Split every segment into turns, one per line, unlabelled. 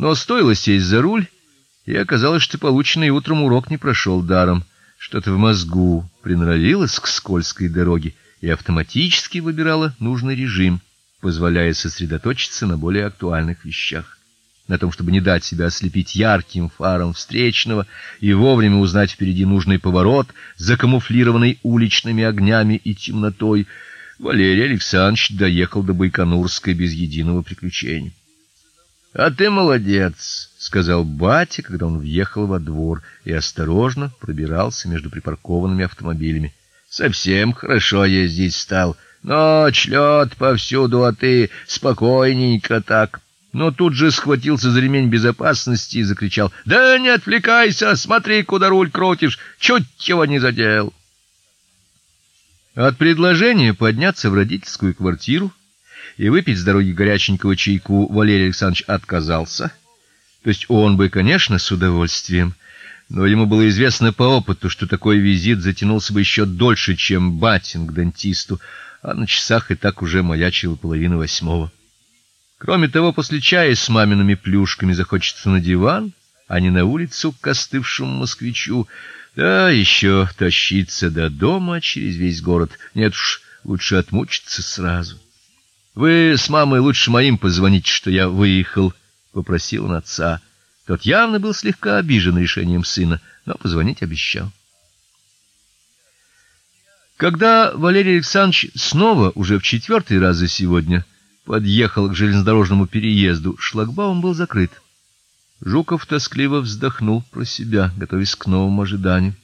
Но стоило сесть за руль, и оказалось, что полученный утром урок не прошел даром. Что-то в мозгу приноровилось к скользкой дороге и автоматически выбирало нужный режим, позволяя сосредоточиться на более актуальных вещах на том, чтобы не дать себя ослепить ярким фаром встречного и вовремя узнать впереди нужный поворот, закамуфлированный уличными огнями и темнотой, Валерий Александрович доехал до Байконурской без единого приключения. А ты молодец, сказал батя, когда он въехал во двор и осторожно пробирался между припаркованными автомобилями. Совсем хорошо ездить стал. Ночь, лед повсюду, а ты спокойненько так но тут же схватился за ремень безопасности и закричал: "Да не отвлекайся, смотри, куда руль крутишь, чуть его не задел". От предложения подняться в родительскую квартиру и выпить с дороги горяченького чайку Валерий Александрович отказался. То есть он бы, конечно, с удовольствием, но ему было известно по опыту, что такой визит затянулся бы еще дольше, чем батин к дантисту, а на часах и так уже маячила половина восьмого. Кроме того, после чая с мамиными плюшками захочется на диван, а не на улицу к остывшему москвичу. Да еще тащиться до дома через весь город. Нет уж, лучше отмучиться сразу. Вы с мамой лучше моим позвоните, что я выехал, попросил он отца. Тот явно был слегка обижен решением сына, но позвонить обещал. Когда Валерий Александрович снова уже в четвертый раз за сегодня подъехал к железнодорожному переезду, шлагбаум был закрыт. Жуков тоскливо вздохнул про себя, готовясь к новому ожиданию.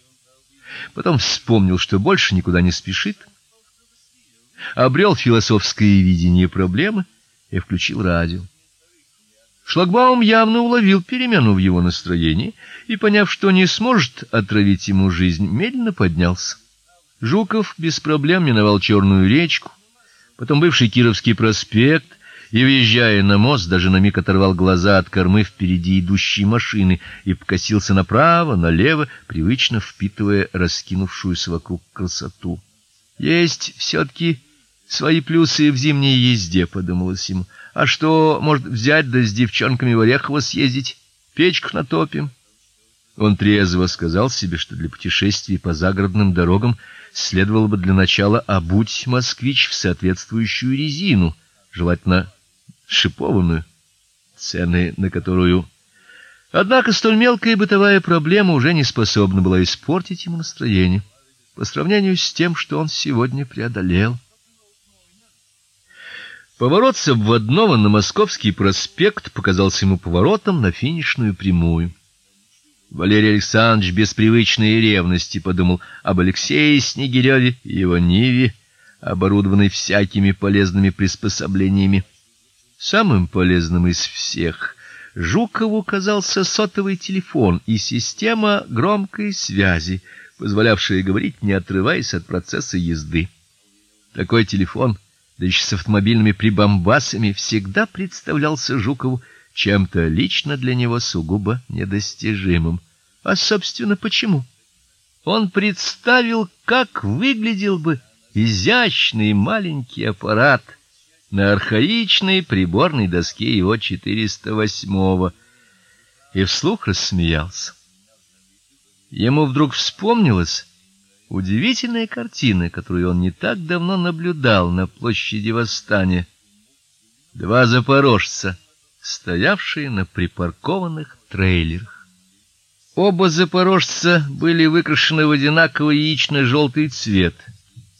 Потом вспомнил, что больше никуда не спешит, обрел философское видение проблемы и включил радио. Шлагбаум явно уловил перемену в его настроении и, поняв, что не сможет отравить ему жизнь, медленно поднялся. Жуков без проблем миновал черную речку, потом бывший Кировский проспект, и въезжая на мост, даже на миг оторвал глаза от кормы впереди идущей машины и покосился направо, налево, привычно впитывая раскинувшуюся вокруг красоту. Есть все таки свои плюсы в зимней езде, подумалось ему. А что, может, взять да с девчонками в Орехово съездить, печку натопим? Он трезво сказал себе, что для путешествий по загородным дорогам следовало бы для начала обуть москвич в соответствующую резину, желательно шипованную, цены на которую Однако столь мелкая бытовая проблема уже не способна была испортить ему настроение по сравнению с тем, что он сегодня преодолел. Поворот с обводного на Московский проспект показался ему поворотом на финишную прямую. Валерий Александрович без привычной ревности подумал об Алексее Снегиреве и его Ниве, оборудованной всякими полезными приспособлениями. Самым полезным из всех Жукову казался сотовый телефон и система громкой связи, позволявшая говорить, не отрываясь от процесса езды. Такой телефон, да еще с автомобильными прибамбасами, всегда представлялся Жукову чем-то лично для него сугубо недостижимым. А собственно, почему? Он представил, как выглядел бы изящный маленький аппарат на архаичной приборной доске его 408-го и вслух рассмеялся. Ему вдруг вспомнилась удивительная картина, которую он не так давно наблюдал на площади Восстания. Два запорожца стоявшие на припаркованных трейлерах. Оба запорожца были выкрашены в одинаковый яично желтый цвет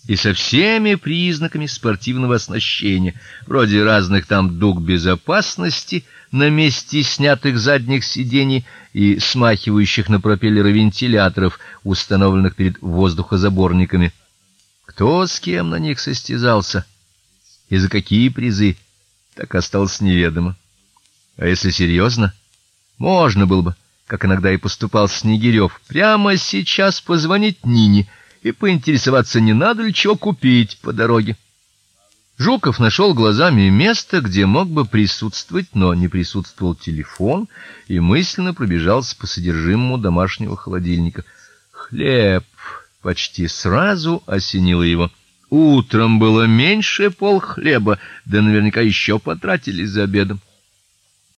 и со всеми признаками спортивного оснащения, вроде разных там дуг безопасности на месте снятых задних сидений и смахивающих на пропеллеры вентиляторов, установленных перед воздухозаборниками. Кто с кем на них состязался и за какие призы, так осталось неведомо. А если серьезно, можно было бы, как иногда и поступал Снегирев, прямо сейчас позвонить Нине и поинтересоваться, не надо ли чего купить по дороге. Жуков нашел глазами место, где мог бы присутствовать, но не присутствовал телефон, и мысленно пробежался по содержимому домашнего холодильника. Хлеб почти сразу осенило его. Утром было меньше пол хлеба, да наверняка еще потратили за обедом.